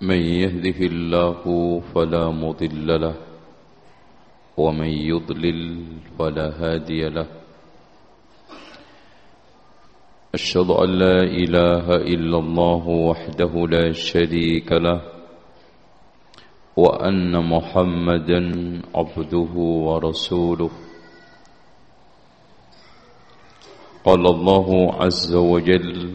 من يهده الله فلا مضل له ومن يضلل فلا هادي له. أشهد أن لا إله إلا الله وحده لا شريك له وأن محمدا عبده ورسوله. قال الله عز وجل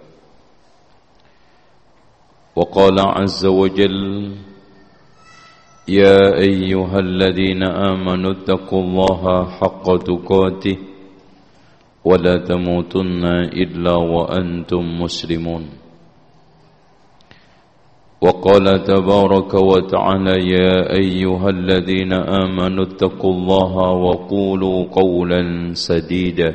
وقال عز وجل يا أيها الذين آمنوا اتقوا الله حق تقاته ولا تموتن إلا وأنتم مسلمون وقال تبارك وتعالى يا أيها الذين آمنوا اتقوا الله وقولوا قولا سديدا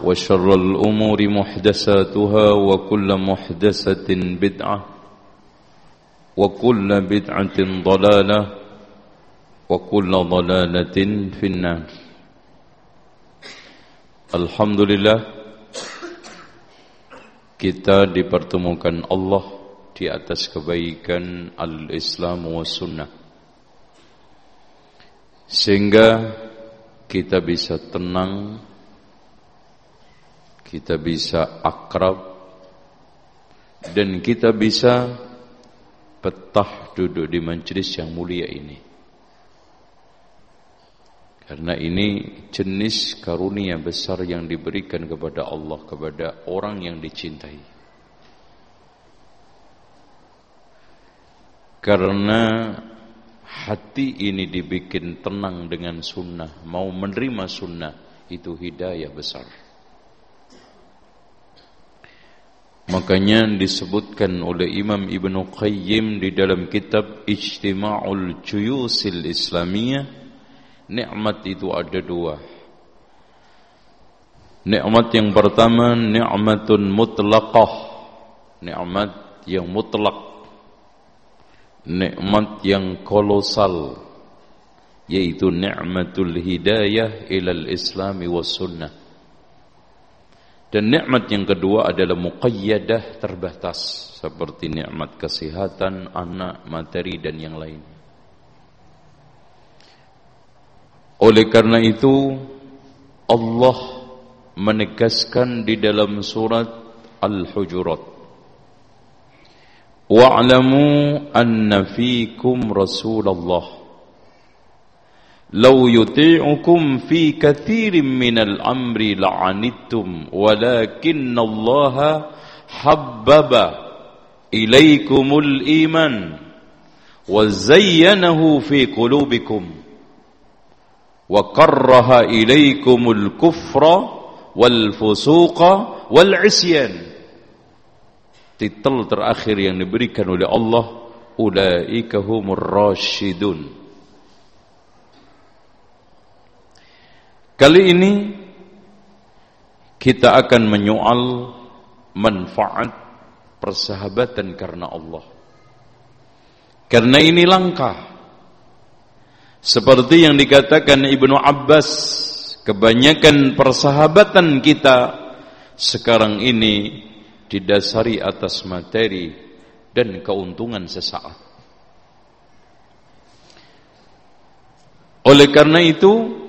وشر الأمور محدثاتها وكل محدثة بدعة وكل بدعة ضلالة وكل ضلالة في النار Alhamdulillah kita dipertemukan Allah di atas kebaikan al-Islam wa sunnah sehingga kita bisa tenang kita bisa akrab dan kita bisa petah duduk di majlis yang mulia ini. Karena ini jenis karunia besar yang diberikan kepada Allah kepada orang yang dicintai. Karena hati ini dibikin tenang dengan sunnah, mau menerima sunnah itu hidayah besar. Makanya disebutkan oleh Imam Ibn Qayyim di dalam kitab Ijtima'ul Juyusil Islamiyah Nikmat itu ada dua. Nikmat yang pertama Nikmatun mutlaqah. Nikmat yang mutlak. Nikmat yang kolosal Yaitu nikmatul hidayah ilal islami was sunnah dan nikmat yang kedua adalah muqayyadah terbatas seperti nikmat kesehatan, anak, materi dan yang lain. Oleh karena itu Allah menegaskan di dalam surat Al-Hujurat Wa'lamu anna fiikum Rasulullah لو يطيعكم في كثير من الأمر لعنتم ولكن الله حبب إليكم الإيمان وزينه في قلوبكم وكره إليكم الكفر والفسوق والعصيان. titel terakhir yang diberikan oleh Allah ulaika humur rasyidun Kali ini kita akan menyoal manfaat persahabatan karena Allah. Karena ini langka. Seperti yang dikatakan Ibnu Abbas, kebanyakan persahabatan kita sekarang ini didasari atas materi dan keuntungan sesaat. Oleh karena itu,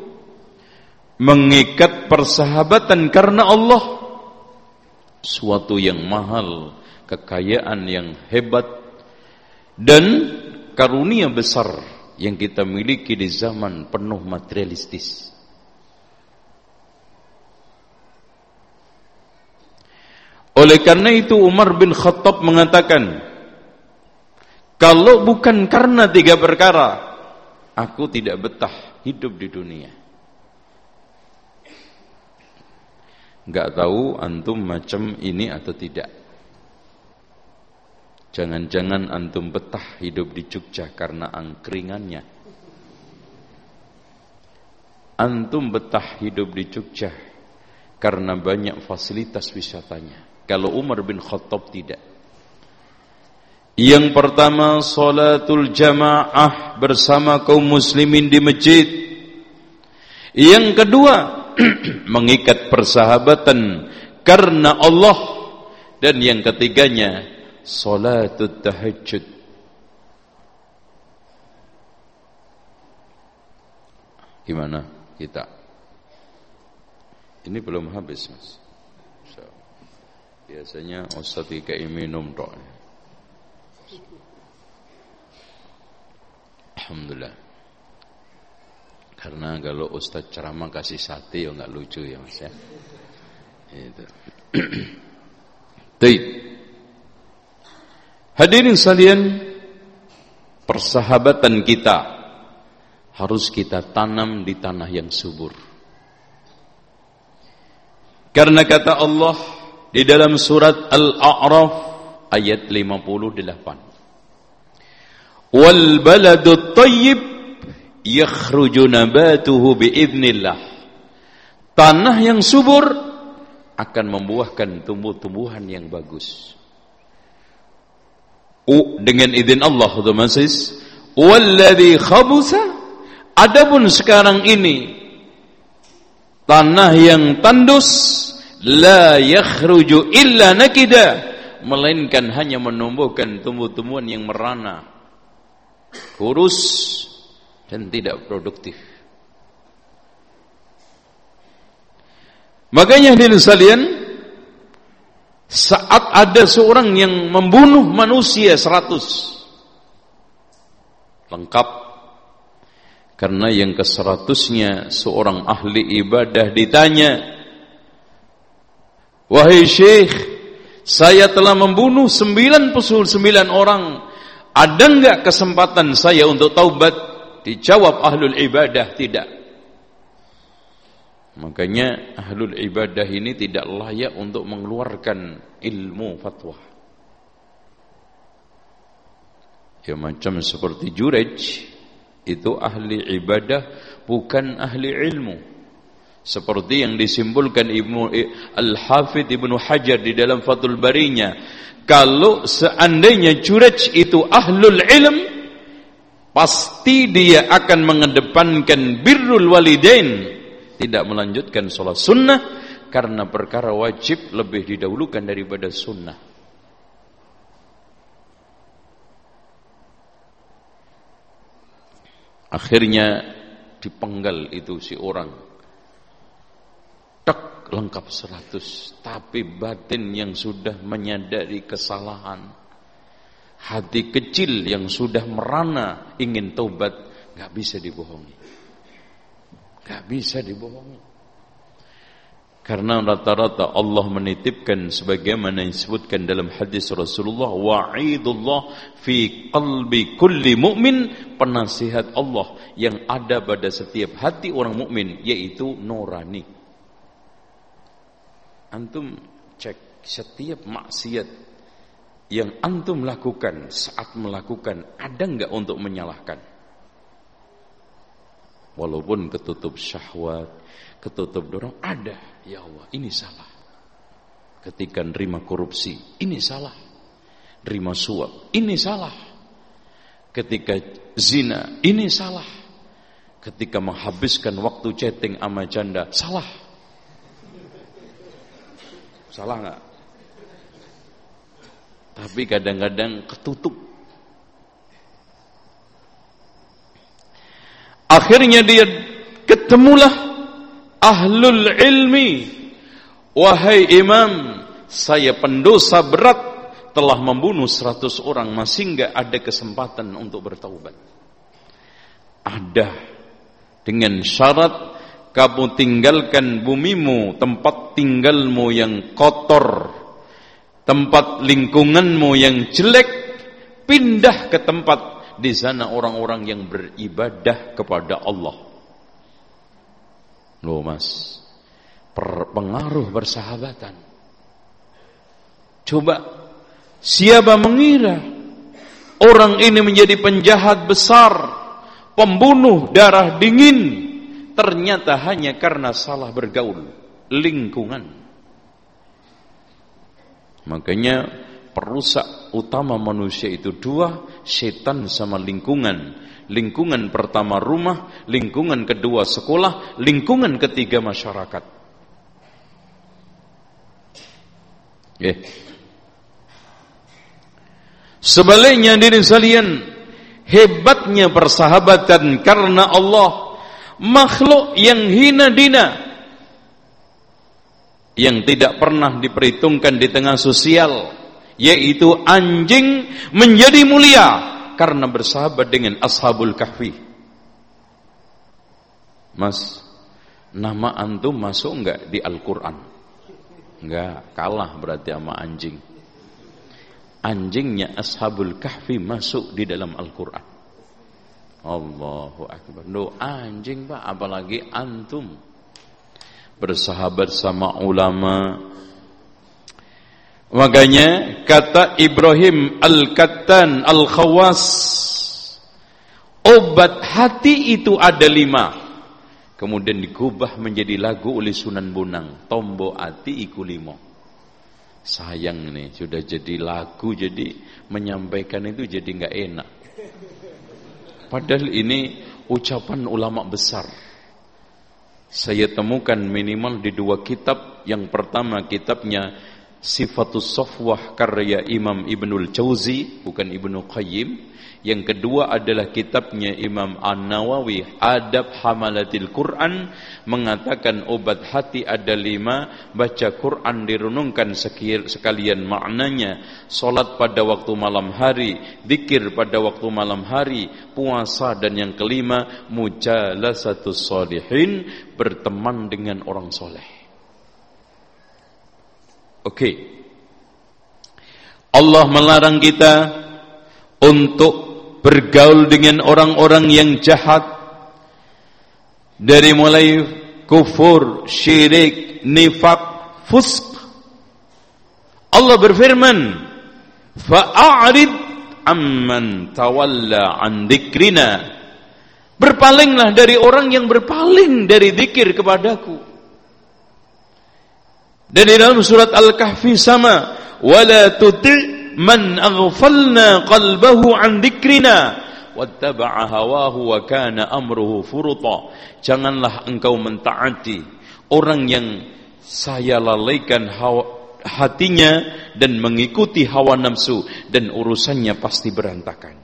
mengikat persahabatan karena Allah suatu yang mahal, kekayaan yang hebat dan karunia besar yang kita miliki di zaman penuh materialistis. Oleh karena itu Umar bin Khattab mengatakan, kalau bukan karena tiga perkara, aku tidak betah hidup di dunia. Enggak tahu antum macam ini atau tidak. Jangan-jangan antum betah hidup di Jogja karena angkringannya. Antum betah hidup di Jogja karena banyak fasilitas wisatanya. Kalau Umar bin Khattab tidak. Yang pertama salatul jamaah bersama kaum muslimin di masjid. Yang kedua mengikat persahabatan karena Allah dan yang ketiganya Salatul tahajud Gimana kita? Ini belum habis mas Biasanya Ustaz kayak minum dok. Alhamdulillah Karena kalau Ustaz ceramah kasih sate ya nggak lucu ya mas ya Itu Tuh Hadirin sekalian, persahabatan kita harus kita tanam di tanah yang subur. Karena kata Allah di dalam surat Al-A'raf ayat 58. Wal baladu tayyib yakhruju nabatuhu biidznillah. Tanah yang subur akan membuahkan tumbuh-tumbuhan yang bagus. Dengan izin Allah otomatis. Walladzi khabusa adapun sekarang ini tanah yang tandus la yakhruju illa nakida melainkan hanya menumbuhkan tumbuh-tumbuhan yang merana. Kurus dan tidak produktif. Makanya hadirin sekalian saat ada seorang yang membunuh manusia seratus lengkap. Karena yang ke seratusnya seorang ahli ibadah ditanya wahai syekh saya telah membunuh sembilan sembilan orang. Ada enggak kesempatan saya untuk taubat dijawab ahlul ibadah tidak Makanya ahlul ibadah ini tidak layak untuk mengeluarkan ilmu fatwa. Ya macam seperti Jurej itu ahli ibadah bukan ahli ilmu. Seperti yang disimpulkan Ibnu Al-Hafidh Ibnu Hajar di dalam Fathul Barinya, kalau seandainya Jurej itu ahlul ilm, pasti dia akan mengedepankan birrul walidain tidak melanjutkan sholat sunnah karena perkara wajib lebih didahulukan daripada sunnah. Akhirnya dipenggal itu si orang. Tak lengkap seratus. Tapi batin yang sudah menyadari kesalahan. Hati kecil yang sudah merana ingin taubat. nggak bisa dibohongi. Gak bisa dibohongi. Karena rata-rata Allah menitipkan sebagaimana yang disebutkan dalam hadis Rasulullah wa'idullah fi qalbi kulli mu'min penasihat Allah yang ada pada setiap hati orang mukmin yaitu nurani. Antum cek setiap maksiat yang antum lakukan saat melakukan ada enggak untuk menyalahkan? Walaupun ketutup syahwat, ketutup dorong, ada. Ya Allah, ini salah. Ketika nerima korupsi, ini salah. Nerima suap, ini salah. ketika zina ini salah ketika menghabiskan waktu chatting sama janda salah salah nggak tapi kadang-kadang ketutup. Akhirnya dia ketemulah ahlul ilmi. Wahai imam saya pendosa berat telah membunuh seratus orang masih enggak ada kesempatan untuk bertaubat. Ada dengan syarat kamu tinggalkan bumimu tempat tinggalmu yang kotor tempat lingkunganmu yang jelek pindah ke tempat di sana orang-orang yang beribadah kepada Allah loh mas pengaruh bersahabatan coba Siapa mengira orang ini menjadi penjahat besar, pembunuh darah dingin, ternyata hanya karena salah bergaul, lingkungan. Makanya perusak utama manusia itu dua, setan sama lingkungan. Lingkungan pertama rumah, lingkungan kedua sekolah, lingkungan ketiga masyarakat. Eh, Sebaliknya diri sekalian, hebatnya persahabatan karena Allah makhluk yang hina dina yang tidak pernah diperhitungkan di tengah sosial yaitu anjing menjadi mulia karena bersahabat dengan ashabul kahfi Mas nama antum masuk enggak di Al-Qur'an enggak kalah berarti sama anjing anjingnya Ashabul Kahfi masuk di dalam Al-Quran. Allahu Akbar. No anjing pak, apalagi antum bersahabat sama ulama. Makanya kata Ibrahim Al-Kattan Al-Khawas Obat hati itu ada lima. Kemudian digubah menjadi lagu oleh Sunan Bonang Tombo hati iku limo sayang nih sudah jadi lagu jadi menyampaikan itu jadi nggak enak. Padahal ini ucapan ulama besar saya temukan minimal di dua kitab. Yang pertama kitabnya Sifatus Sofwah karya Imam Ibnul Jauzi bukan Ibnu Qayyim. Yang kedua adalah kitabnya Imam An-Nawawi Adab Hamalatil Quran mengatakan obat hati ada lima baca Quran dirunungkan sekalian maknanya. Solat pada waktu malam hari dikir pada waktu malam hari puasa dan yang kelima mujalasatus solihin berteman dengan orang soleh Oke. Allah melarang kita untuk bergaul dengan orang-orang yang jahat dari mulai kufur, syirik, nifak, fusk. Allah berfirman, "Fa'arid amman tawalla an dzikrina." Berpalinglah dari orang yang berpaling dari zikir kepadaku. Dan di dalam surat Al-Kahfi sama, "Wala tuti' man aghfalna qalbahu an dzikrina wattaba'a hawahu wa kana amruhu furuta. Janganlah engkau mentaati orang yang saya lalaikan hawa, hatinya dan mengikuti hawa nafsu dan urusannya pasti berantakan.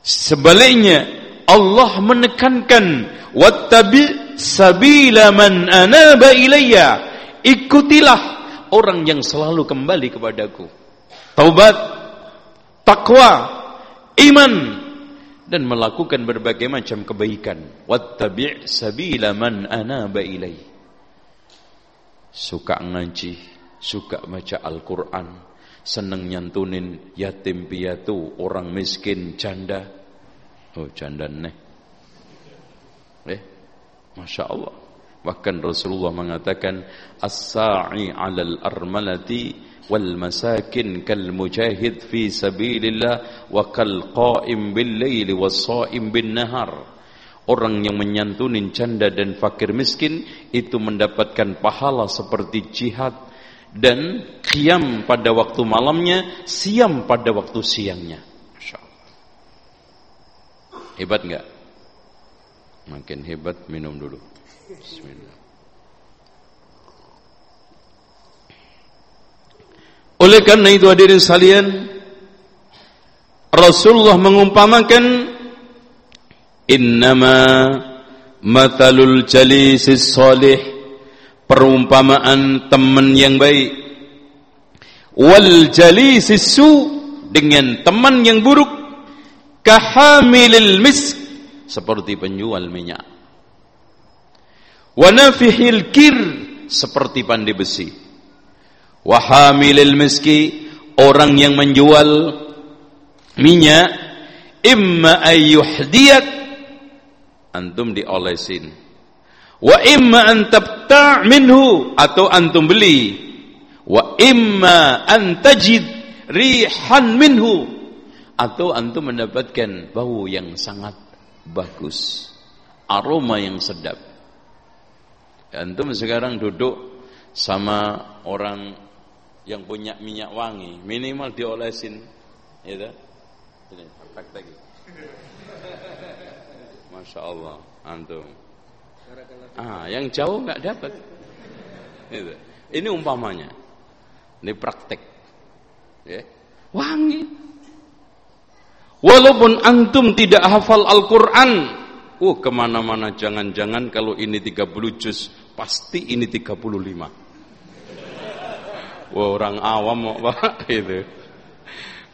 Sebaliknya Allah menekankan wattabi sabila man anaba ilayya ikutilah orang yang selalu kembali kepadaku taubat, takwa, iman dan melakukan berbagai macam kebaikan. Wattabi' sabila man anaba ilai. Suka ngaji, suka baca Al-Qur'an, senang nyantunin yatim piatu, orang miskin, janda. Oh, janda nih. Eh, Masya Allah. Bahkan Rasulullah mengatakan as-sa'i 'alal armalati wal masakin kal mujahid fi sabilillah wa kal qa'im bil laili was sha'im bin nahar orang yang menyantunin janda dan fakir miskin itu mendapatkan pahala seperti jihad dan qiyam pada waktu malamnya siam pada waktu siangnya Hebat enggak? Makin hebat minum dulu. Oleh karena itu hadirin sekalian, Rasulullah mengumpamakan innama mathalul jalisis salih perumpamaan teman yang baik. Wal jalisis su dengan teman yang buruk kahamilil misk seperti penjual minyak wa nafihil kir seperti pandai besi. Wahamilil miski orang yang menjual minyak imma ayyuhdiyat antum diolesin. Wa imma an tabta' minhu atau antum beli. Wa imma an tajid rihan minhu atau antum mendapatkan bau yang sangat bagus aroma yang sedap antum sekarang duduk sama orang yang punya minyak wangi minimal diolesin ya ini praktek Masya Allah antum. Ah yang jauh nggak dapat. Itu ini umpamanya ini praktek ya. Wangi. Walaupun antum tidak hafal Al-Quran uh ke mana-mana jangan-jangan kalau ini 30 juz pasti ini 35 Wah, orang awam Pak itu.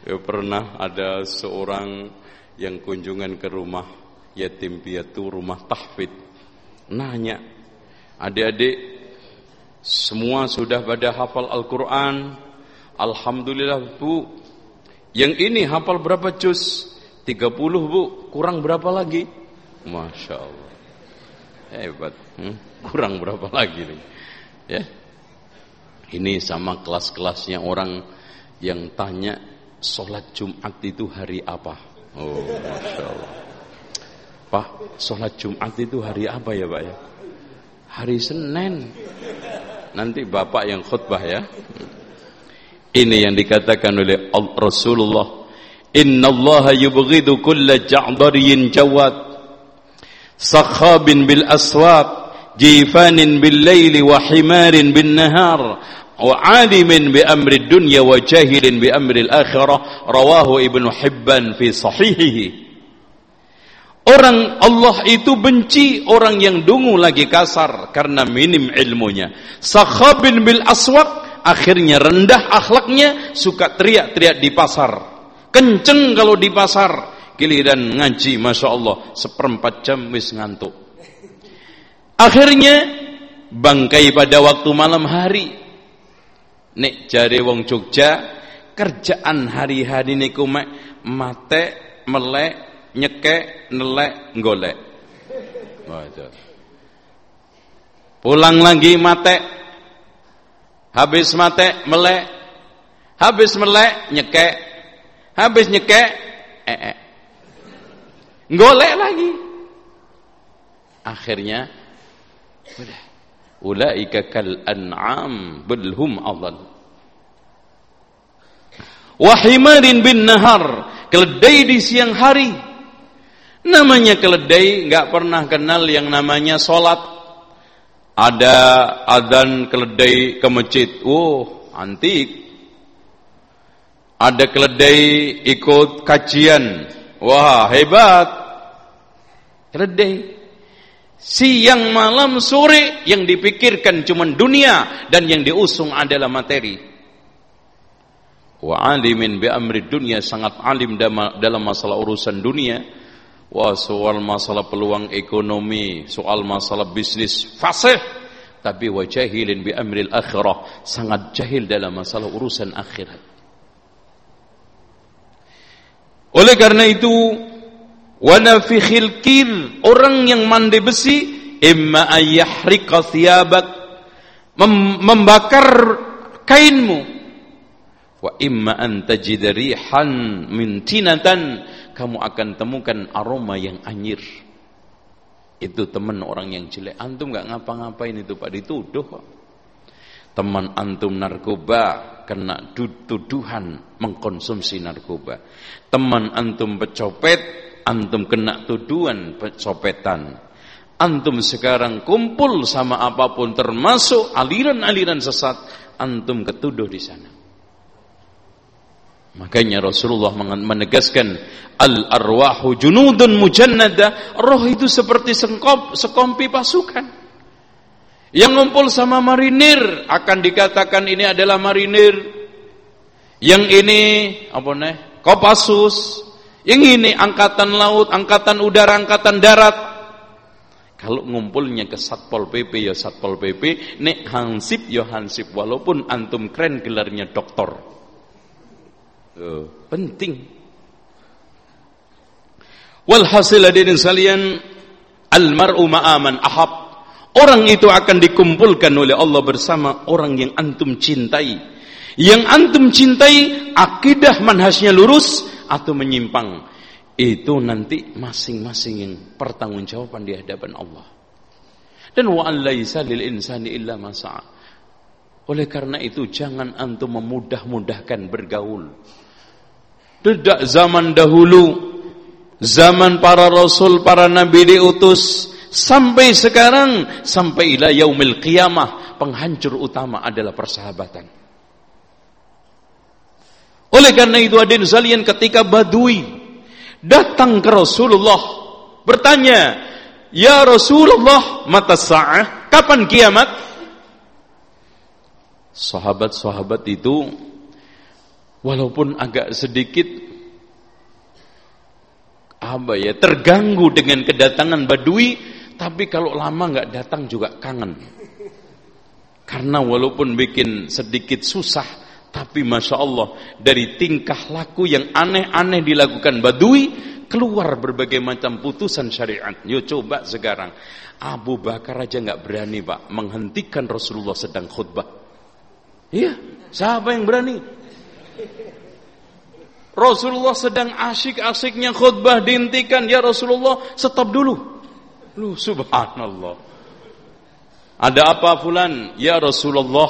Ya, pernah ada seorang yang kunjungan ke rumah yatim piatu rumah tahfid nanya adik-adik semua sudah pada hafal Al-Quran? Alhamdulillah bu. Yang ini hafal berapa juz? 30 bu. Kurang berapa lagi Masya Allah hebat hmm? kurang berapa lagi nih ya ini sama kelas-kelasnya orang yang tanya sholat Jumat itu hari apa? Oh, masya Allah. Pak, sholat Jumat itu hari apa ya Pak ya? Hari Senin. Nanti Bapak yang khutbah ya. Ini yang dikatakan oleh Rasulullah. Inna Allah yubghidu kulla ja'dariyin jawad. Sakhabin bil aswaq jifanin bil laili wa himarin bin nahar wa alimin bi amri dunya wa jahilin Orang Allah itu benci orang yang dungu lagi kasar karena minim ilmunya. Sakhabin bil aswaq akhirnya rendah akhlaknya, suka teriak-teriak di pasar. Kenceng kalau di pasar, giliran ngaji Masya Allah seperempat jam wis ngantuk. Akhirnya bangkai pada waktu malam hari. Nek jari wong Jogja kerjaan hari-hari niku mek mate melek nyekek nelek golek. Pulang lagi mate habis mate melek habis melek nyekek habis nyekek eh, -e. Golek lagi akhirnya Udah. Ulaika kal an'am bal hum adall. Wahimarin bin nahar, keledai di siang hari. Namanya keledai enggak pernah kenal yang namanya salat. Ada adzan keledai ke masjid. Oh, antik. Ada keledai ikut kajian. Wah, hebat. Keledai Siang malam sore yang dipikirkan cuma dunia dan yang diusung adalah materi. Wa alimin bi amri dunia sangat alim dalam masalah urusan dunia. Wah soal masalah peluang ekonomi, soal masalah bisnis fasih. Tapi wa jahilin bi amril akhirah sangat jahil dalam masalah urusan akhirat. Oleh karena itu Wana fikhil kir orang yang mandi besi imma ayyahriqa thiyabak mem membakar kainmu. Wa imma an tajid rihan min tinatan kamu akan temukan aroma yang anyir. Itu teman orang yang jelek. Antum enggak ngapa-ngapain itu Pak? Dituduh teman antum narkoba kena tuduhan mengkonsumsi narkoba teman antum pecopet antum kena tuduhan sopetan. Antum sekarang kumpul sama apa pun termasuk aliran-aliran sesat, antum ketuduh di sana. Makanya Rasulullah menegaskan al-arwahu junudun mujannada, roh itu seperti sekompi pasukan. Yang ngumpul sama marinir akan dikatakan ini adalah marinir. Yang ini apa nih? Kopassus. Yang ini angkatan laut, angkatan udara, angkatan darat. Kalau ngumpulnya ke Satpol PP ya Satpol PP, nek hansip ya hansip walaupun antum keren gelarnya doktor. Uh, penting. Walhasil hadirin sekalian, almar'u ma'aman ahab. Orang itu akan dikumpulkan oleh Allah bersama orang yang antum cintai. Yang antum cintai akidah manhasnya lurus atau menyimpang itu nanti masing-masing yang pertanggungjawaban di hadapan Allah. Dan wa laisa lil insani illa ma Oleh karena itu jangan antum memudah-mudahkan bergaul. Tidak zaman dahulu, zaman para rasul, para nabi diutus, sampai sekarang, sampai ila yaumil qiyamah, penghancur utama adalah persahabatan. Oleh karena itu adin salian ketika badui datang ke Rasulullah bertanya, "Ya Rasulullah, mata sa'ah? Kapan kiamat?" Sahabat-sahabat itu walaupun agak sedikit apa ya, terganggu dengan kedatangan Badui, tapi kalau lama nggak datang juga kangen. Karena walaupun bikin sedikit susah, tapi Masya Allah dari tingkah laku yang aneh-aneh dilakukan badui keluar berbagai macam putusan syariat. Yo coba sekarang Abu Bakar aja nggak berani pak menghentikan Rasulullah sedang khutbah. Iya, siapa yang berani? Rasulullah sedang asyik-asyiknya khutbah dihentikan. Ya Rasulullah, stop dulu. Lu subhanallah. Ada apa fulan? Ya Rasulullah,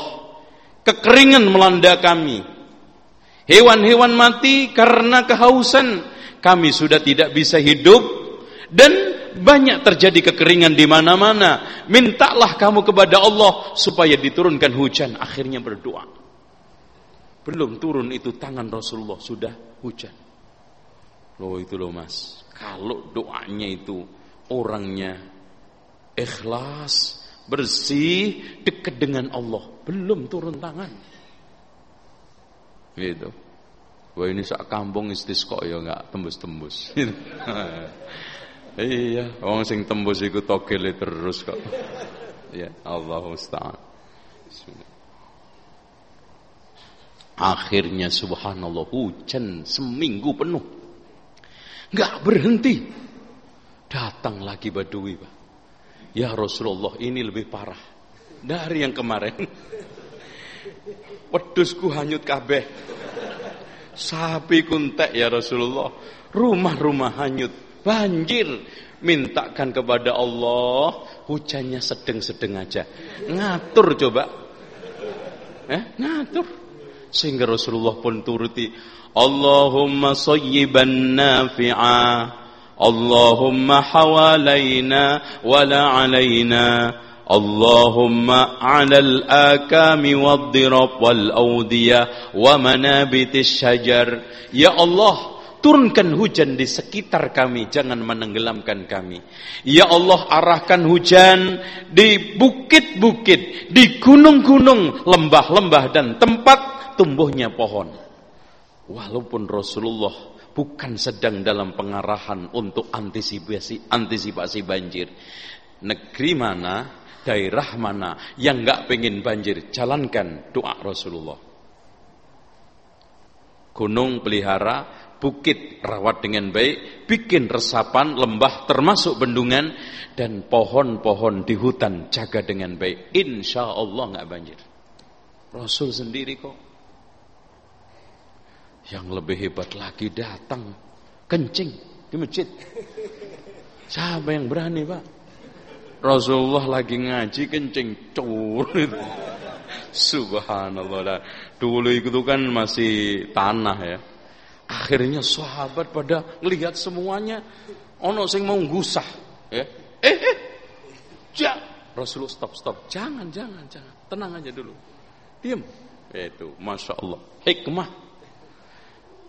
kekeringan melanda kami. Hewan-hewan mati karena kehausan. Kami sudah tidak bisa hidup dan banyak terjadi kekeringan di mana-mana. Mintalah kamu kepada Allah supaya diturunkan hujan. Akhirnya berdoa. Belum turun itu tangan Rasulullah sudah hujan. Loh itu loh mas. Kalau doanya itu orangnya ikhlas, bersih, dekat dengan Allah, belum turun tangan. Gitu. Wah ini sak kampung istisqa ya enggak tembus-tembus. iya, wong sing tembus iku togele terus kok. Ya, Allah musta'an. Akhirnya subhanallah hujan seminggu penuh. Enggak berhenti. Datang lagi Badui, Pak. Ya Rasulullah ini lebih parah dari yang kemarin. Wedusku hanyut kabeh. Sapi kuntek ya Rasulullah. Rumah-rumah hanyut. Banjir. Mintakan kepada Allah. Hujannya sedang-sedang aja. Ngatur coba. Eh, ngatur. Sehingga Rasulullah pun turuti. Allahumma sayyiban nafi'ah. اللهم حوالينا ولا علينا اللهم على الآكام والضرب والأودية ومنابت الشجر يا الله turunkan hujan di sekitar kami jangan menenggelamkan kami ya Allah arahkan hujan di bukit-bukit di gunung-gunung lembah-lembah dan tempat tumbuhnya pohon walaupun Rasulullah bukan sedang dalam pengarahan untuk antisipasi antisipasi banjir. Negeri mana, daerah mana yang nggak pengen banjir, jalankan doa Rasulullah. Gunung pelihara, bukit rawat dengan baik, bikin resapan, lembah termasuk bendungan dan pohon-pohon di hutan jaga dengan baik. Insya Allah nggak banjir. Rasul sendiri kok yang lebih hebat lagi datang kencing di masjid. Siapa yang berani, Pak? Rasulullah lagi ngaji kencing cur. Subhanallah. Dulu itu kan masih tanah ya. Akhirnya sahabat pada melihat semuanya ono sing mau gusah ya. Eh eh. Ja. Rasulullah stop stop. Jangan jangan jangan. Tenang aja dulu. Diam. Itu Masya Allah. Hikmah.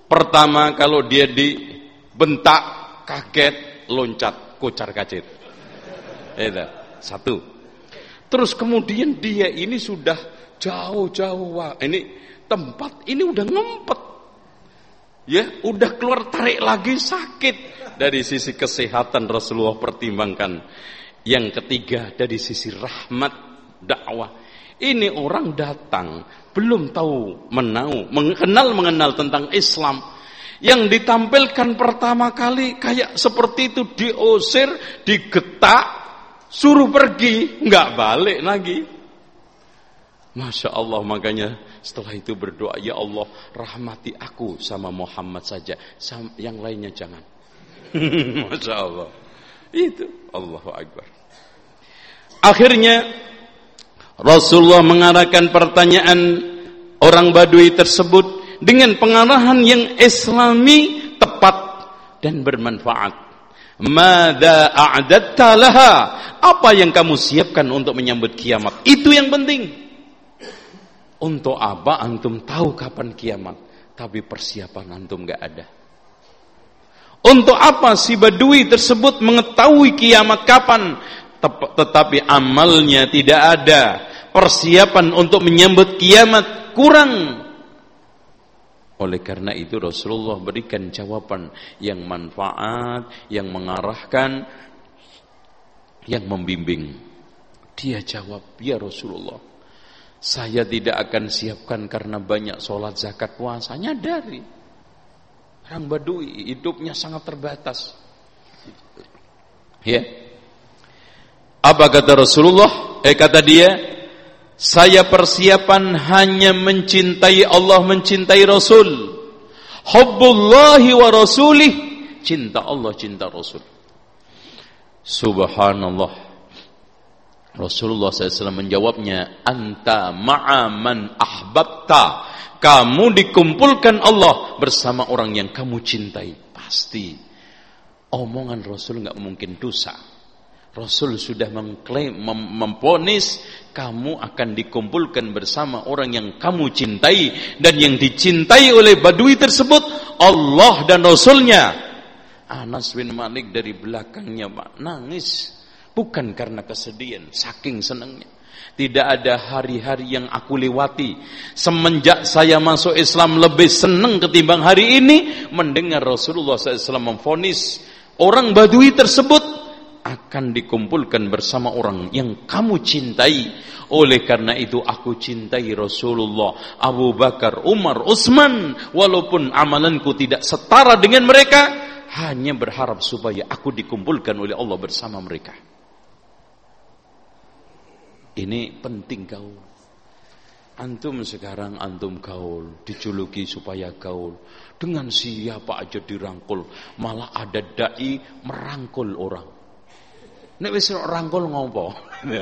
Pertama kalau dia dibentak kaget loncat kocar kacir. Itu. Satu. Terus kemudian dia ini sudah jauh-jauh ini tempat ini udah ngempet. Ya udah keluar tarik lagi sakit. Dari sisi kesehatan Rasulullah pertimbangkan. Yang ketiga dari sisi rahmat dakwah. Ini orang datang belum tahu menau mengenal mengenal tentang Islam yang ditampilkan pertama kali kayak seperti itu diusir digetak suruh pergi nggak balik lagi Masya Allah makanya setelah itu berdoa, ya Allah rahmati aku sama Muhammad saja, sama yang lainnya jangan. Masya Allah. Itu Allahu Akbar. Akhirnya Rasulullah mengarahkan pertanyaan orang Badui tersebut dengan pengarahan yang islami tepat dan bermanfaat. Mada? Apa yang kamu siapkan untuk menyambut kiamat? Itu yang penting. Untuk apa antum tahu kapan kiamat, tapi persiapan antum gak ada. Untuk apa si badui tersebut mengetahui kiamat kapan, tetapi amalnya tidak ada. Persiapan untuk menyambut kiamat kurang. Oleh karena itu Rasulullah berikan jawaban yang manfaat, yang mengarahkan, yang membimbing. Dia jawab, ya Rasulullah, saya tidak akan siapkan karena banyak sholat zakat puasanya dari orang badui hidupnya sangat terbatas. Ya. Apa kata Rasulullah? Eh kata dia, saya persiapan hanya mencintai Allah, mencintai Rasul. Hubbullahi wa rasulih. Cinta Allah, cinta Rasul. Subhanallah. Rasulullah SAW menjawabnya, Anta ma'aman ahbabta. Kamu dikumpulkan Allah bersama orang yang kamu cintai. Pasti. Omongan Rasul nggak mungkin dosa. Rasul sudah mengklaim, mem memponis kamu akan dikumpulkan bersama orang yang kamu cintai dan yang dicintai oleh badui tersebut Allah dan Rasulnya. Anas bin Malik dari belakangnya Pak nangis Bukan karena kesedihan, saking senangnya. Tidak ada hari-hari yang aku lewati semenjak saya masuk Islam lebih senang ketimbang hari ini mendengar Rasulullah SAW memfonis orang Badui tersebut akan dikumpulkan bersama orang yang kamu cintai. Oleh karena itu aku cintai Rasulullah, Abu Bakar, Umar, Utsman walaupun amalanku tidak setara dengan mereka hanya berharap supaya aku dikumpulkan oleh Allah bersama mereka. Ini penting gaul. Antum sekarang antum gaul, dijuluki supaya gaul. Dengan siapa aja dirangkul, malah ada dai merangkul orang. Nek wis rangkul ngopo?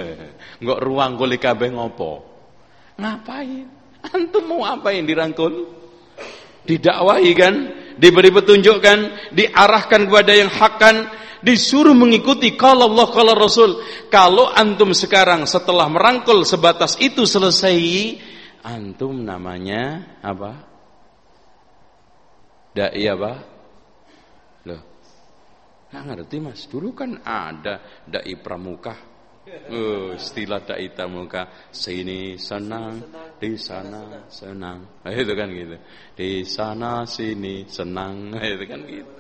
Enggak ruang kuli kabeh ngopo? Ngapain? Antum mau apa yang dirangkul? Didakwahi kan? Diberi petunjuk kan? Diarahkan kepada yang hak kan? disuruh mengikuti kalau Allah kalau Rasul. Kalau antum sekarang setelah merangkul sebatas itu selesai, antum namanya apa? Dai apa? Nggak ngerti Mas. Dulu kan ada dai pramuka. Oh, istilah dai pramuka sini senang, di sana senang. Nah, itu kan gitu. Di sana sini senang. Nah, itu kan gitu.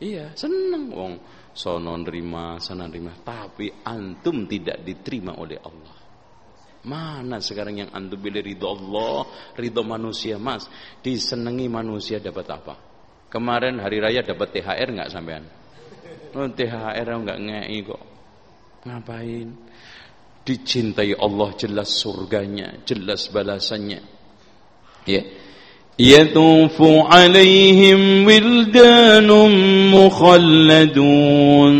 Iya, senang wong sono nerima, sana nerima, tapi antum tidak diterima oleh Allah. Mana sekarang yang antum pilih ridho Allah, ridho manusia, Mas? Disenangi manusia dapat apa? Kemarin hari raya dapat THR nggak sampean? Oh, THR enggak ngei kok. Ngapain? Dicintai Allah jelas surganya, jelas balasannya. Ya. Yeah. Yatufu alaihim wildanum mukhalladun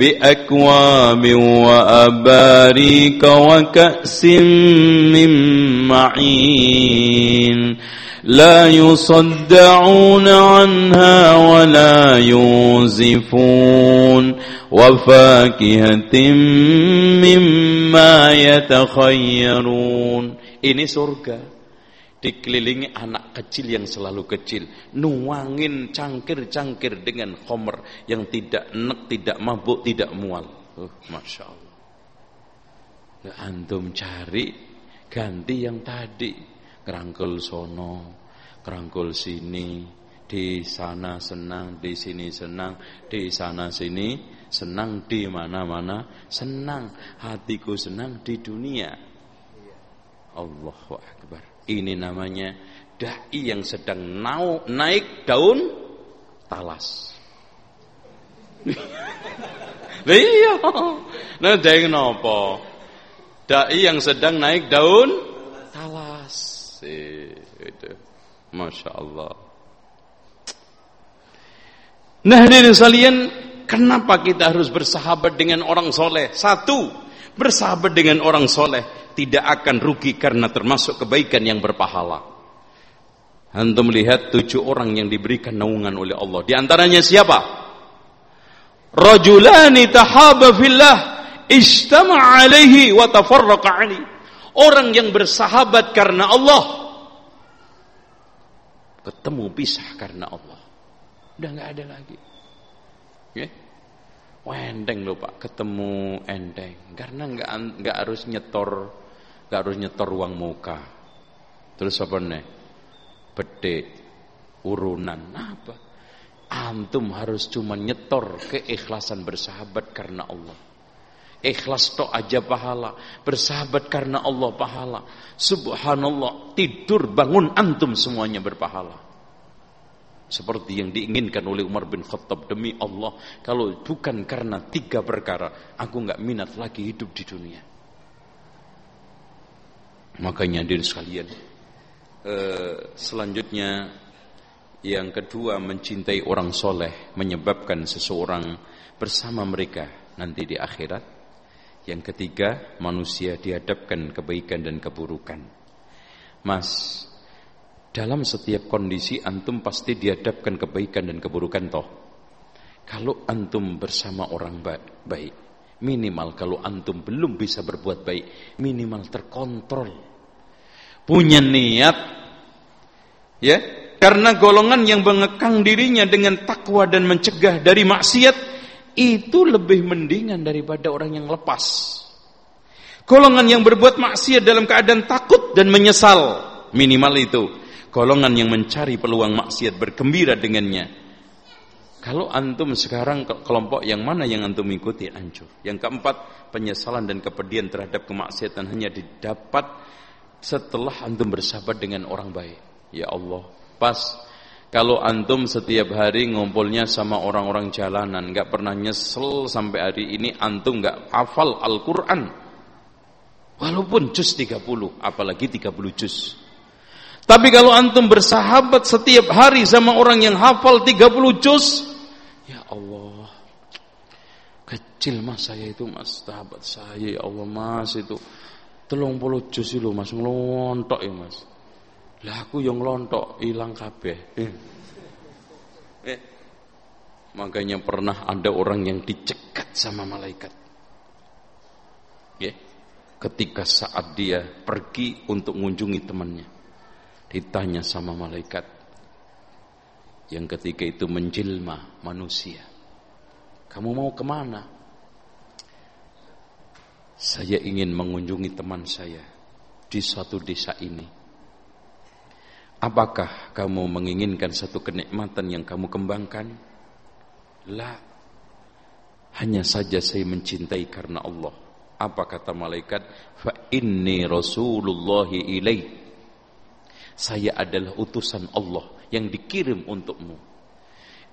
Biakwamin wa abarika wa ka'sim min معين لا يصدعون عنها ولا يوزفون وفاكهة مما يتخيرون ini surga dikelilingi anak kecil yang selalu kecil, nuangin cangkir-cangkir dengan khomer yang tidak nek, tidak mabuk, tidak mual. Uh, Masya Allah. Nah, antum cari ganti yang tadi, kerangkul sono, kerangkul sini, di sana senang, di sini senang, di sana sini senang, di mana-mana senang, hatiku senang di dunia. Allahu Akbar. Ini namanya dai yang sedang nau, naik daun talas. iya. Nah, dai napa? Dai yang sedang naik daun talas. Itu. Masya Allah. Nah, hadirin sekalian, kenapa kita harus bersahabat dengan orang soleh? Satu, bersahabat dengan orang soleh tidak akan rugi karena termasuk kebaikan yang berpahala. Antum melihat tujuh orang yang diberikan naungan oleh Allah. Di antaranya siapa? Rajulani tahaba fillah istama' alaihi wa tafarraqa. Orang yang bersahabat karena Allah ketemu pisah karena Allah. Udah nggak ada lagi. Ya? Wendeng loh Pak, ketemu endeng. Karena nggak nggak harus nyetor Gak harus nyetor uang muka. Terus apa nih? Bedek, urunan, apa? Antum harus cuma nyetor keikhlasan bersahabat karena Allah. Ikhlas tok aja pahala, bersahabat karena Allah pahala. Subhanallah, tidur bangun antum semuanya berpahala. Seperti yang diinginkan oleh Umar bin Khattab demi Allah, kalau bukan karena tiga perkara, aku nggak minat lagi hidup di dunia. Makanya diri sekalian eh, Selanjutnya Yang kedua mencintai orang soleh Menyebabkan seseorang bersama mereka Nanti di akhirat Yang ketiga manusia dihadapkan kebaikan dan keburukan. Mas Dalam setiap kondisi antum pasti dihadapkan kebaikan dan keburukan toh. Kalau antum bersama orang baik Minimal kalau antum belum bisa berbuat baik Minimal terkontrol. Punya niat ya karena golongan yang mengekang dirinya dengan takwa dan mencegah dari maksiat itu lebih mendingan daripada orang yang lepas golongan yang berbuat maksiat dalam keadaan takut dan menyesal minimal itu golongan yang mencari peluang maksiat bergembira dengannya kalau antum sekarang kelompok yang mana yang antum ikuti hancur. Yang keempat, penyesalan dan kepedihan terhadap kemaksiatan hanya didapat setelah antum bersahabat dengan orang baik. Ya Allah, pas kalau antum setiap hari ngumpulnya sama orang-orang jalanan, nggak pernah nyesel sampai hari ini antum nggak hafal Al-Qur'an. Walaupun juz 30, apalagi 30 juz. Tapi kalau antum bersahabat setiap hari sama orang yang hafal 30 juz, ya Allah. Kecil mas saya itu mas, sahabat saya ya Allah mas itu telung puluh jus lho mas ngelontok ya mas lah aku yang ngelontok hilang kabeh eh. eh. makanya pernah ada orang yang dicekat sama malaikat ya ketika saat dia pergi untuk mengunjungi temannya ditanya sama malaikat yang ketika itu menjelma manusia kamu mau ke mana saya ingin mengunjungi teman saya di suatu desa ini. Apakah kamu menginginkan satu kenikmatan yang kamu kembangkan? La. Hanya saja saya mencintai karena Allah. Apa kata malaikat? Fa inni rasulullahi ilaih. Saya adalah utusan Allah yang dikirim untukmu.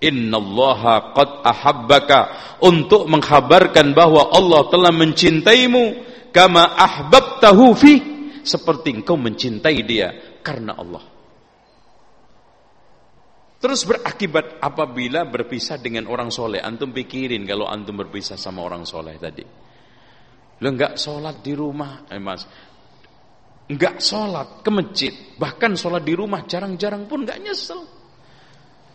Innallaha qad ahabbaka untuk menghabarkan bahwa Allah telah mencintaimu kama ahbabtahu fi seperti engkau mencintai dia karena Allah. Terus berakibat apabila berpisah dengan orang soleh. Antum pikirin kalau antum berpisah sama orang soleh tadi. Lo enggak sholat di rumah, eh mas. Enggak sholat ke masjid, bahkan sholat di rumah jarang-jarang pun enggak nyesel.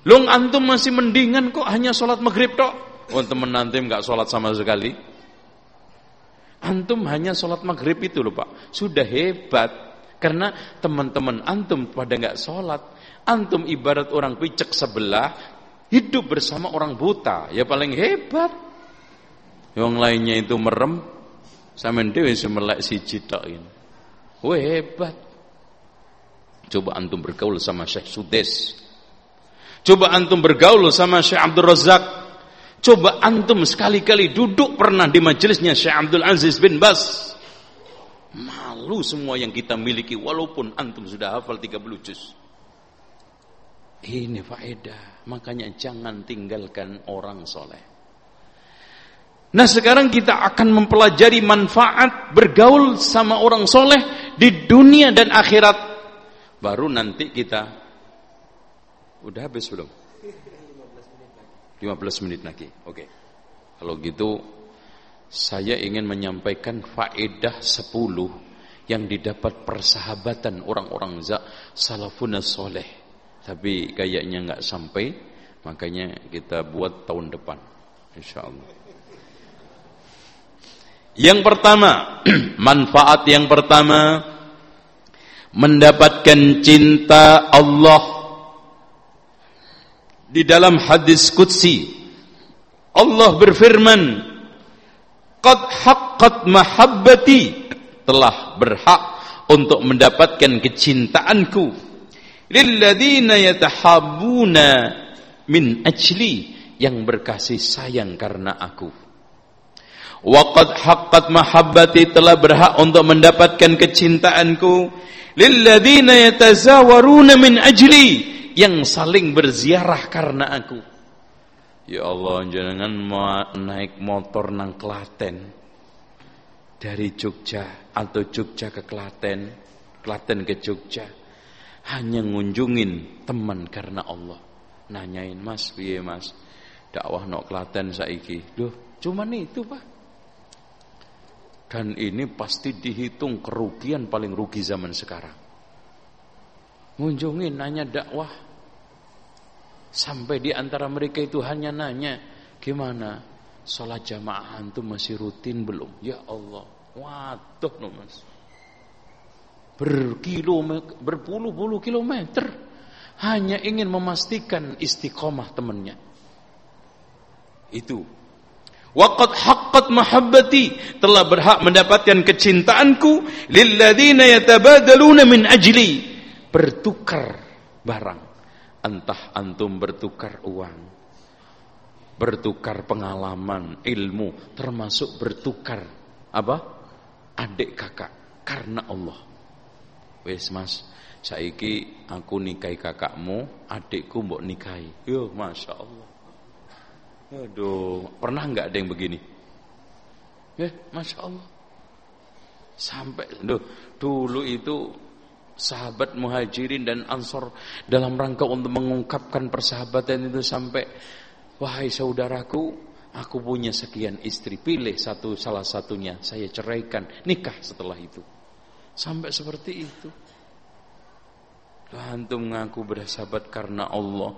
Long antum masih mendingan kok hanya sholat maghrib tok. Oh temen nanti enggak sholat sama sekali. Antum hanya sholat maghrib itu loh pak, sudah hebat. Karena teman-teman antum pada enggak sholat, antum ibarat orang picek sebelah, hidup bersama orang buta, ya paling hebat. Yang lainnya itu merem, sampean dhewe semelek siji tok ini. Wah hebat. Coba antum bergaul sama Syekh Sudes. Coba antum bergaul sama Syekh Abdul Razak. Coba antum sekali-kali duduk pernah di majelisnya Syekh Abdul Aziz bin Bas. Malu semua yang kita miliki walaupun antum sudah hafal 30 juz. Ini faedah. Makanya jangan tinggalkan orang soleh. Nah sekarang kita akan mempelajari manfaat bergaul sama orang soleh di dunia dan akhirat. Baru nanti kita udah habis belum? 15 menit lagi. Oke. Kalau gitu saya ingin menyampaikan faedah 10 yang didapat persahabatan orang-orang salafun soleh. Tapi kayaknya nggak sampai, makanya kita buat tahun depan. Insya Allah. Yang pertama, manfaat yang pertama mendapatkan cinta Allah di dalam hadis qudsi. Allah berfirman, "Qad haqqat mahabbati" telah berhak untuk mendapatkan kecintaanku lilladzina yatahabbuna min ajli yang berkasih sayang karena aku Waqad haqqat mahabbati telah berhak untuk mendapatkan kecintaanku lilladzina yatazawaruna min ajli yang saling berziarah karena aku. Ya Allah, jangan naik motor nang Klaten dari Jogja atau Jogja ke Klaten, Klaten ke Jogja. Hanya ngunjungin teman karena Allah. Nanyain, "Mas, piye Mas? Dakwah nok Klaten saiki." Loh, cuman itu, Pak. Dan ini pasti dihitung kerugian paling rugi zaman sekarang. Ngunjungin nanya dakwah. Sampai di antara mereka itu hanya nanya, gimana? Sholat jamaah itu masih rutin belum? Ya Allah, waduh no mas. Berkilometer, berpuluh-puluh kilometer. Hanya ingin memastikan istiqomah temannya. Itu. Waqad haqqat mahabbati telah berhak mendapatkan kecintaanku lilladzina yatabadaluna min ajli. Bertukar barang. Entah antum bertukar uang bertukar pengalaman ilmu termasuk bertukar apa? Adik kakak. Karena Allah wes mas saiki aku nikahi kakakmu adikku mbok nikahi yo masya Allah Aduh, pernah nggak ada yang begini? Ya, masya Allah. Sampai, duh, dulu itu sahabat muhajirin dan ansor dalam rangka untuk mengungkapkan persahabatan itu sampai, wahai saudaraku, aku punya sekian istri, pilih satu salah satunya, saya ceraikan, nikah setelah itu. Sampai seperti itu. Antum mengaku bersahabat karena Allah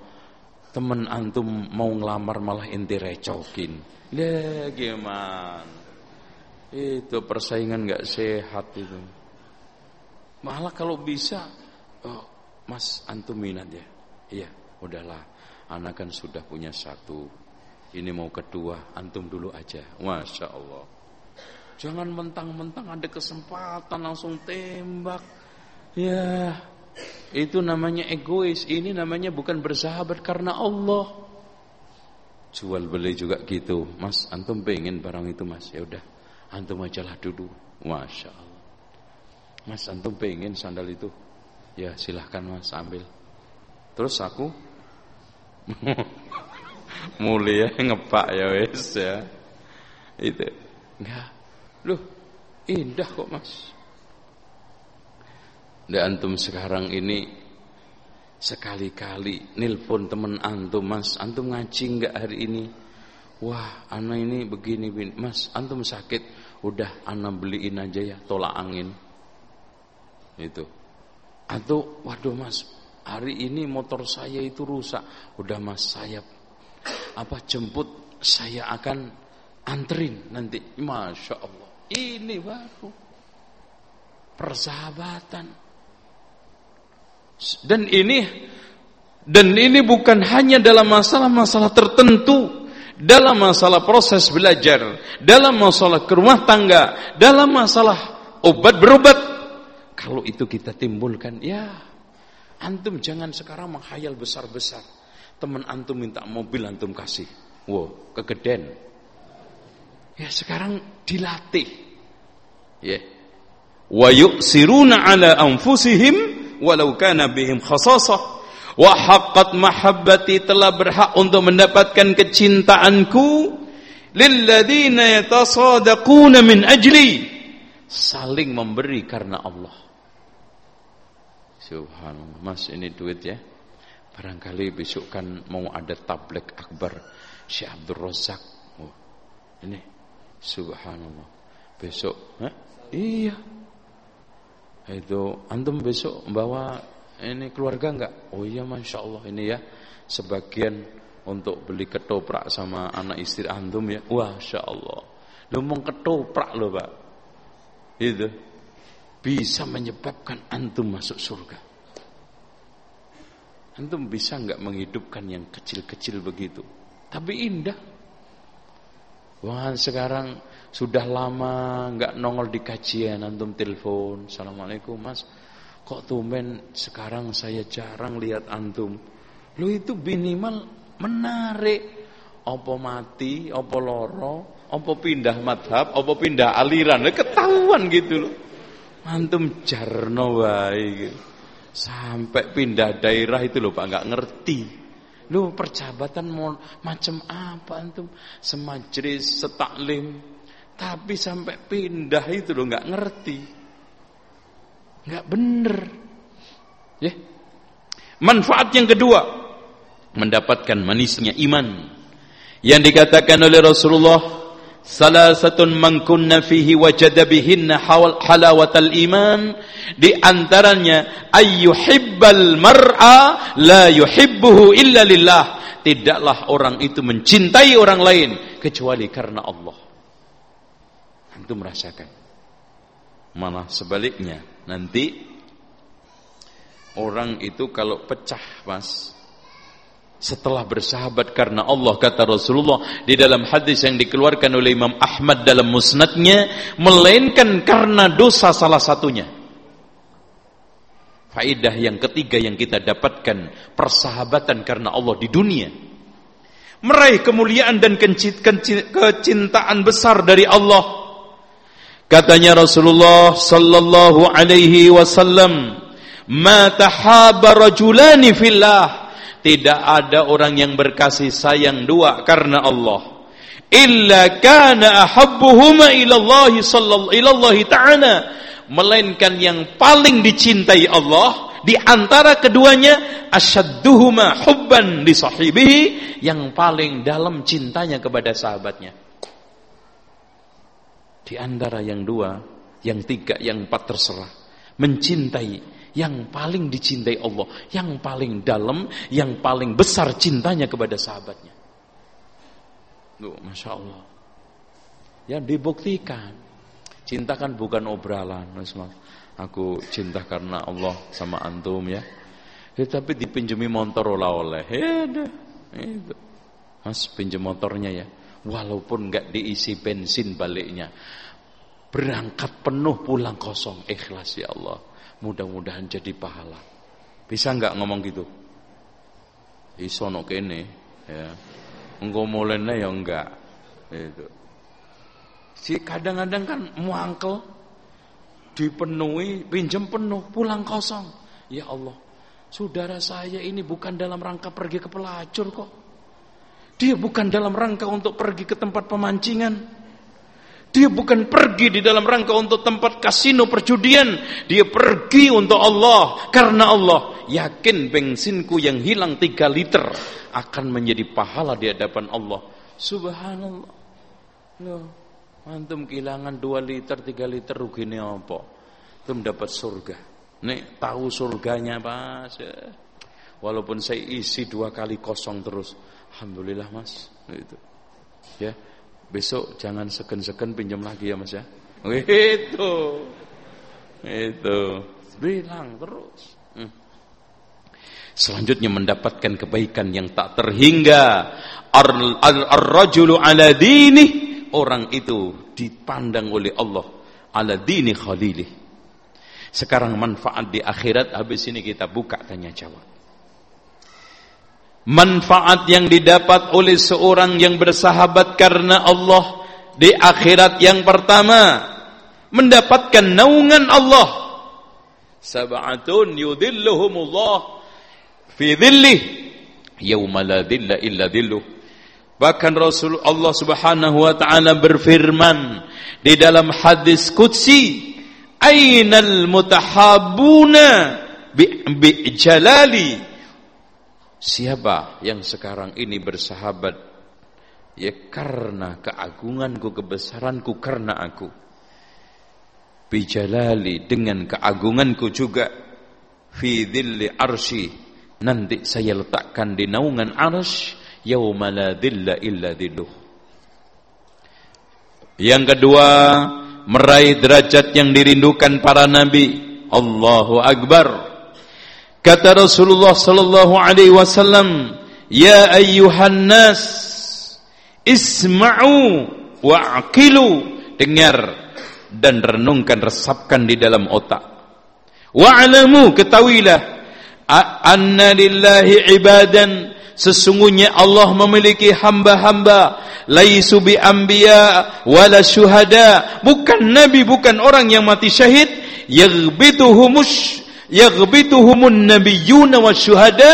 temen antum mau ngelamar malah inti recokin. Ya gimana? Itu persaingan nggak sehat itu. Malah kalau bisa, oh, Mas antum minat ya? Iya, udahlah. Anak kan sudah punya satu. Ini mau kedua, antum dulu aja. Masya Allah. Jangan mentang-mentang ada kesempatan langsung tembak. Ya, itu namanya egois, ini namanya bukan bersahabat karena Allah. Jual beli juga gitu, Mas, antum pengen barang itu, Mas. Ya udah, antum ajalah dulu. Masya Allah. Mas, antum pengen sandal itu? Ya, silahkan Mas, ambil. Terus aku mulia ngepak ya wes ya. Itu. Enggak. Loh, indah kok, Mas. Dan antum sekarang ini sekali-kali nilpon teman antum, Mas, antum ngaji enggak hari ini? Wah, anak ini begini, bin. Mas, antum sakit, udah anak beliin aja ya tolak angin. Itu. Atau waduh Mas, hari ini motor saya itu rusak. Udah Mas, saya apa jemput saya akan anterin nanti. Masya Allah. Ini baru persahabatan. Dan ini dan ini bukan hanya dalam masalah-masalah tertentu, dalam masalah proses belajar, dalam masalah rumah tangga, dalam masalah obat berobat. Kalau itu kita timbulkan, ya antum jangan sekarang menghayal besar-besar. Teman antum minta mobil antum kasih. Wow, kegeden. Ya sekarang dilatih. Ya. Wa yu'siruna ala anfusihim walau kana bihim khasasah. Wa haqqat mahabbati telah berhak untuk mendapatkan kecintaanku lilladzina yatasadaquna min ajli. Saling memberi karena Allah. Subhanallah mas ini duit ya. Barangkali besok kan mau ada tablik akbar. Syekh Abdul Razak. Oh, ini. Subhanallah. Besok Hah? Iya. Itu antum besok bawa ini keluarga enggak? Oh iya Masya Allah ini ya. Sebagian untuk beli ketoprak sama anak istri antum ya. Wah Masya Allah. Lu mau ketoprak loh Pak? Itu Bisa menyebabkan antum masuk surga. Antum bisa enggak menghidupkan yang kecil-kecil begitu? Tapi indah. Wah sekarang sudah lama enggak nongol di kajian Antum telepon Assalamualaikum mas Kok tumben sekarang saya jarang lihat antum. Lu itu minimal menarik. Apa mati, apa loro, apa pindah madhab, apa pindah aliran. Ketahuan gitu loh. Antum jarno wae gitu. Sampai pindah daerah itu loh Pak nggak ngerti. Lu perjabatan macam apa antum? Semajlis, setaklim. Tapi sampai pindah itu loh nggak ngerti. Enggak benar. Ya. Manfaat yang kedua mendapatkan manisnya iman. Yang dikatakan oleh Rasulullah salasatun man kunna fihi wajada bihinna iman di antaranya ayyuhibbal mar'a la yuhibbuhu illa lillah tidaklah orang itu mencintai orang lain kecuali karena Allah antum merasakan. Malah sebaliknya Nanti orang itu kalau pecah, Mas, setelah bersahabat karena Allah kata Rasulullah di dalam hadis yang dikeluarkan oleh Imam Ahmad dalam musnadnya melainkan karena dosa salah satunya. Faidah yang ketiga yang kita dapatkan persahabatan karena Allah di dunia. Meraih kemuliaan dan kecintaan besar dari Allah Katanya Rasulullah sallallahu alaihi wasallam, "Ma tahaba rajulani fillah." Tidak ada orang yang berkasih sayang dua karena Allah. Illa kana ahabbuhuma ila Allah sallallahu ta'ala. Melainkan yang paling dicintai Allah di antara keduanya asyadduhuma hubban li sahibihi yang paling dalam cintanya kepada sahabatnya. Di antara yang dua, yang tiga, yang empat terserah. Mencintai yang paling dicintai Allah, yang paling dalam, yang paling besar cintanya kepada sahabatnya. Loh, Masya Allah. Yang dibuktikan. Cinta kan bukan obralan. Aku cinta karena Allah sama antum ya. ya tapi dipinjemi motor olah oleh. Ya, itu. Mas pinjam motornya ya walaupun nggak diisi bensin baliknya. Berangkat penuh pulang kosong, ikhlas ya Allah. Mudah-mudahan jadi pahala. Bisa nggak ngomong gitu? Iso no kene, ya. Engko mulene ya enggak. Itu. Si kadang-kadang kan muangkel dipenuhi, pinjam penuh, pulang kosong. Ya Allah, saudara saya ini bukan dalam rangka pergi ke pelacur kok. Dia bukan dalam rangka untuk pergi ke tempat pemancingan. Dia bukan pergi di dalam rangka untuk tempat kasino perjudian. Dia pergi untuk Allah. Karena Allah yakin bensinku yang hilang 3 liter akan menjadi pahala di hadapan Allah. Subhanallah. Loh, antum kehilangan 2 liter, 3 liter ruginya apa? Antum dapat surga. Nek tahu surganya. Ya. Walaupun saya isi dua kali kosong terus. Alhamdulillah Mas. Itu. Ya. Besok jangan segen-segen pinjam lagi ya Mas ya. Itu. Itu. Bilang terus. Hmm. Selanjutnya mendapatkan kebaikan yang tak terhingga. Ar-rajulu ala dini. Orang itu dipandang oleh Allah ala dini khalilih. Sekarang manfaat di akhirat habis ini kita buka tanya jawab. Manfaat yang didapat oleh seorang yang bersahabat karena Allah di akhirat yang pertama mendapatkan naungan Allah. Sab'atun yudhilluhumullah fi dhillih yauma la dhilla illa dhilluh bahkan Rasul Allah Subhanahu wa taala berfirman di dalam hadis qudsi ainal mutahabuna bi, bi jalali siapa yang sekarang ini bersahabat ya karena keagunganku kebesaranku karena aku bijalali dengan keagunganku juga fi dhilli arsy nanti saya letakkan di naungan arsy yauma la dhilla illa dhilluh. Yang kedua, meraih derajat yang dirindukan para nabi. Allahu akbar. Kata Rasulullah sallallahu alaihi wasallam, "Ya ayyuhan nas, isma'u wa'qilu." Dengar dan renungkan, resapkan di dalam otak. Wa'lamu, ketahuilah anna lillahi ibadan sesungguhnya Allah memiliki hamba-hamba laisu bi anbiya wala syuhada bukan nabi bukan orang yang mati syahid yaghbituhumus yaghbituhumun nabiyyuna wasyuhada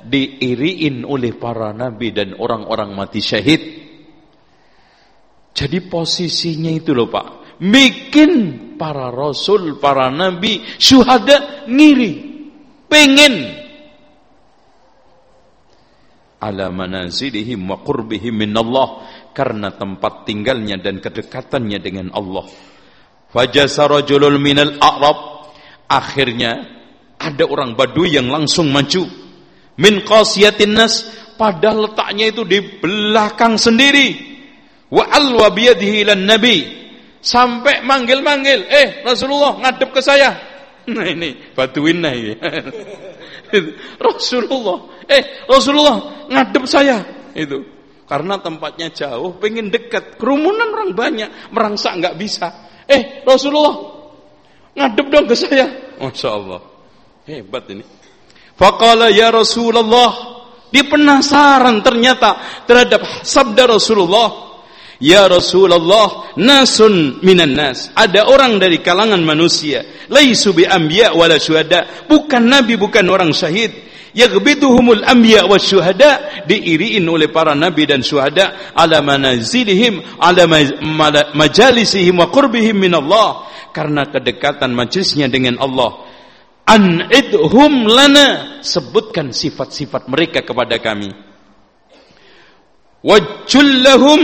diiriin oleh para nabi dan orang-orang mati syahid. Jadi posisinya itu loh Pak. Bikin para rasul para nabi syuhada ngiri pengen. Ala manazilihim wa qurbihim min Allah karena tempat tinggalnya dan kedekatannya dengan Allah. Fajasa rajulul minal a'rab akhirnya ada orang Badui yang langsung maju min qasiyatin nas padahal letaknya itu di belakang sendiri wa alwa biyadihi nabi sampai manggil-manggil eh Rasulullah ngadep ke saya Nah ini batuin nah ini. Rasulullah, eh Rasulullah ngadep saya itu. Karena tempatnya jauh, pengen dekat, kerumunan orang banyak, merangsak nggak bisa. Eh Rasulullah, ngadep dong ke saya. Masya Allah, hebat ini. Faqala ya Rasulullah, dia penasaran ternyata terhadap sabda Rasulullah Ya Rasulullah, nasun minan nas. Ada orang dari kalangan manusia, laisu bi anbiya wala syuhada, bukan nabi, bukan orang syahid. Yaghbituhumul anbiya wa syuhada diiriin oleh para nabi dan syuhada ala manazilihim ala majalisihim wa qurbihim min Allah karena kedekatan majlisnya dengan Allah. An'idhum lana sebutkan sifat-sifat mereka kepada kami. Wajullahum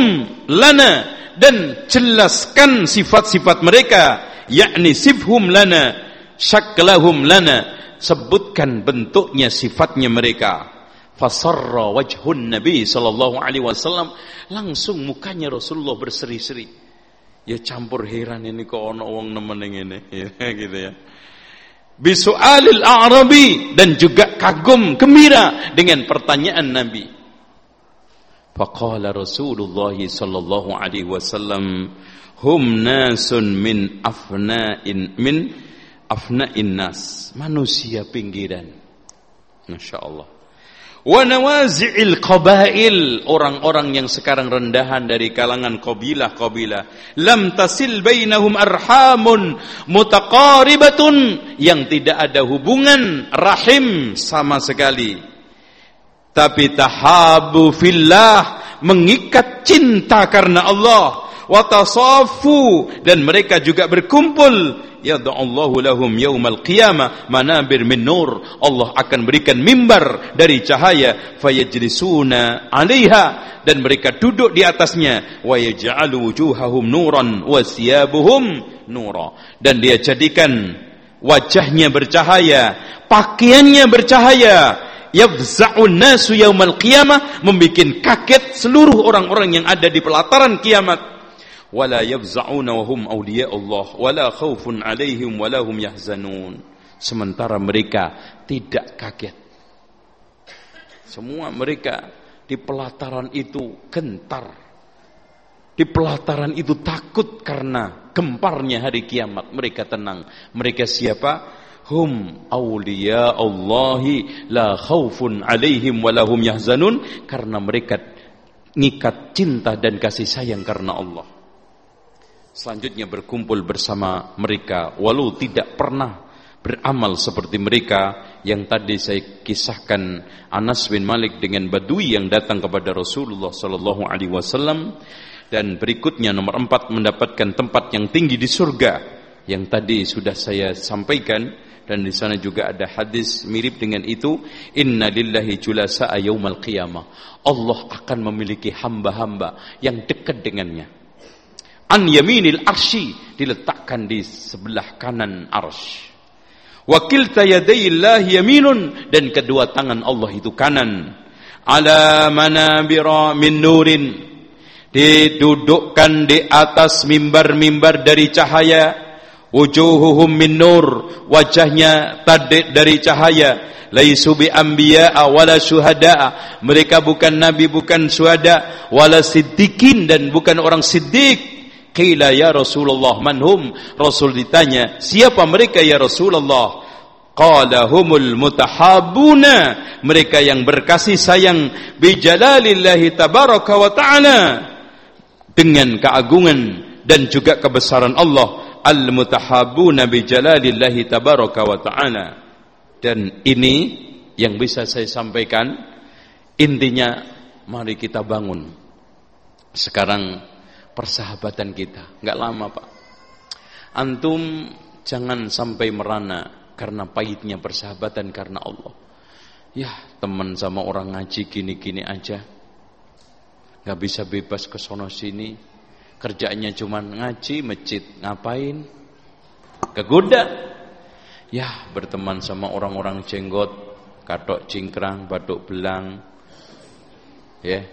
lana dan jelaskan sifat-sifat mereka yakni sifhum lana syaklahum lana sebutkan bentuknya sifatnya mereka. Fasarra wajhun nabi sallallahu alaihi wasallam langsung mukanya Rasulullah berseri-seri. Ya campur heran ini kok ono wong nemen ngene ya, gitu ya. Bisualil arabi dan juga kagum gembira dengan pertanyaan nabi. Faqala Rasulullah sallallahu alaihi wasallam hum nasun min afna'in min afna innas. Manusia pinggiran. Masya Allah wa nawazi'il qabail. Orang-orang yang sekarang rendahan dari kalangan kabilah-kabilah. Lam tasil bainahum arhamun mutaqaribatun. Yang tidak ada hubungan rahim sama sekali. Tapi tahabu fillah. Mengikat cinta karena Allah watasafu dan mereka juga berkumpul. ya Allahu lahum yaumal qiyamah manabir min nur Allah akan berikan mimbar dari cahaya. fayajlisuna 'alaiha dan mereka duduk di atasnya. wa wujuhahum nuran wa siyabuhum nura dan dia jadikan wajahnya bercahaya, pakaiannya bercahaya. Yafza'un nasu yaumal qiyamah membikin kaget seluruh orang-orang yang ada di pelataran kiamat. Yafza'una wa hum awliya Allah wala khaufun 'alaihim wala hum yahzanun. Sementara mereka tidak kaget. Semua mereka di pelataran itu gentar. Di pelataran itu takut karena gemparnya hari kiamat. Mereka tenang. Mereka siapa? Hum awliya Allahi la khawfun alaihim walahum yahzanun. Karena mereka ngikat cinta dan kasih sayang karena Allah. Selanjutnya berkumpul bersama mereka walau tidak pernah beramal seperti mereka. Yang tadi saya kisahkan Anas bin Malik dengan Badui yang datang kepada Rasulullah sallallahu alaihi wasallam. Dan berikutnya nomor empat mendapatkan tempat yang tinggi di surga. Yang tadi sudah saya sampaikan. Dan di sana juga ada hadis mirip dengan itu. Inna lillahi julasa yaumal qiyamah. Allah akan memiliki hamba-hamba yang dekat dengannya an yaminil arsy diletakkan di sebelah kanan arsy Wakil tayadayillah yaminun dan kedua tangan Allah itu kanan. Ala manabira min nurin didudukkan di atas mimbar-mimbar dari cahaya. Wujuhuhum min nur wajahnya tadi dari cahaya. Laisu bi anbiya'a wala syuhada'a. Mereka bukan nabi, bukan syuhada, wala siddiqin dan bukan orang siddiq Qila ya Rasulullah manhum Rasul ditanya siapa mereka ya Rasulullah? Qala humul mutahabuna mereka yang berkasih sayang bi jalalillahi tabaraka wa ta'ala. Dengan keagungan dan juga kebesaran Allah al mutahabuna bi jalalillahi tabaraka wa ta'ala. Dan ini yang bisa saya sampaikan. Intinya mari kita bangun. Sekarang persahabatan kita. Enggak lama, Pak. Antum jangan sampai merana karena pahitnya persahabatan karena Allah. Ya, teman sama orang ngaji gini-gini aja. Enggak bisa bebas ke sono sini. Kerjanya cuma ngaji, masjid, ngapain? Kegoda. Ya, berteman sama orang-orang jenggot, katok cingkrang, batuk belang. Ya,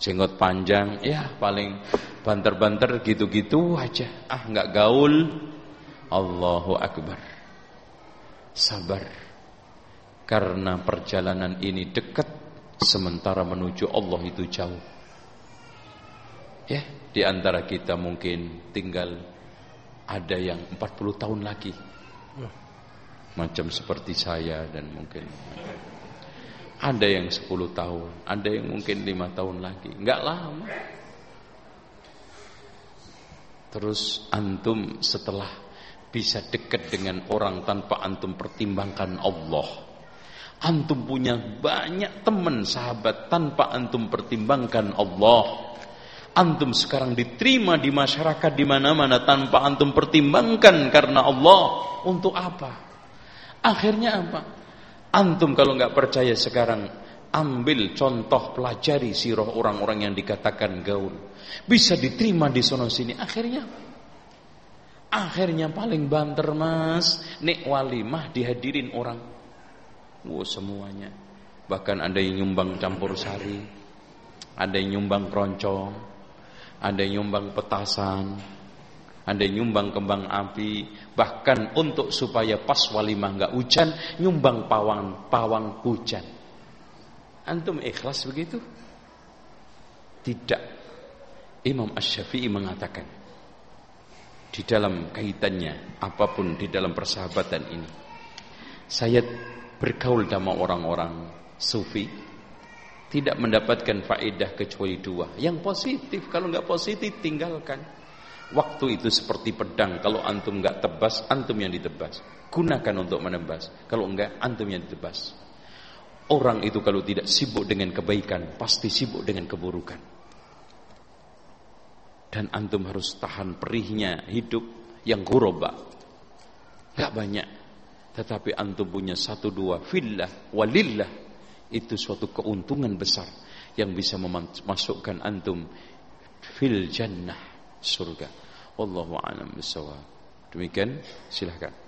jenggot panjang, ya paling banter-banter gitu-gitu aja. Ah nggak gaul. Allahu akbar. Sabar. Karena perjalanan ini dekat sementara menuju Allah itu jauh. Ya, di antara kita mungkin tinggal ada yang 40 tahun lagi. Macam seperti saya dan mungkin ada yang 10 tahun, ada yang mungkin lima tahun lagi. Enggak lama. Terus antum setelah bisa dekat dengan orang tanpa antum pertimbangkan Allah. Antum punya banyak teman sahabat tanpa antum pertimbangkan Allah. Antum sekarang diterima di masyarakat di mana-mana tanpa antum pertimbangkan karena Allah. Untuk apa? Akhirnya apa? Antum kalau nggak percaya sekarang ambil contoh pelajari sirah orang-orang yang dikatakan gaul. Bisa diterima di sono sini. Akhirnya Akhirnya paling banter mas. Nek walimah dihadirin orang. Wow semuanya. Bahkan ada yang nyumbang campur sari. Ada yang nyumbang keroncong. Ada yang nyumbang petasan. Ada yang nyumbang kembang api. Bahkan untuk supaya pas walimah nggak hujan, nyumbang pawang pawang hujan. Antum ikhlas begitu? Tidak. Imam Ash-Syafi'i mengatakan di dalam kaitannya apa pun di dalam persahabatan ini. Saya bergaul sama orang-orang sufi tidak mendapatkan faedah kecuali dua. Yang positif, kalau nggak positif tinggalkan. Waktu itu seperti pedang. Kalau antum nggak tebas, antum yang ditebas. Gunakan untuk menebas. Kalau enggak, antum yang ditebas. Orang itu kalau tidak sibuk dengan kebaikan, pasti sibuk dengan keburukan. Dan antum harus tahan perihnya hidup yang guroba. Gak banyak. Tetapi antum punya satu dua fillah walillah. Itu suatu keuntungan besar yang bisa memasukkan antum fil jannah surga. Wallahu a'lam bishawab. Demikian, silahkan.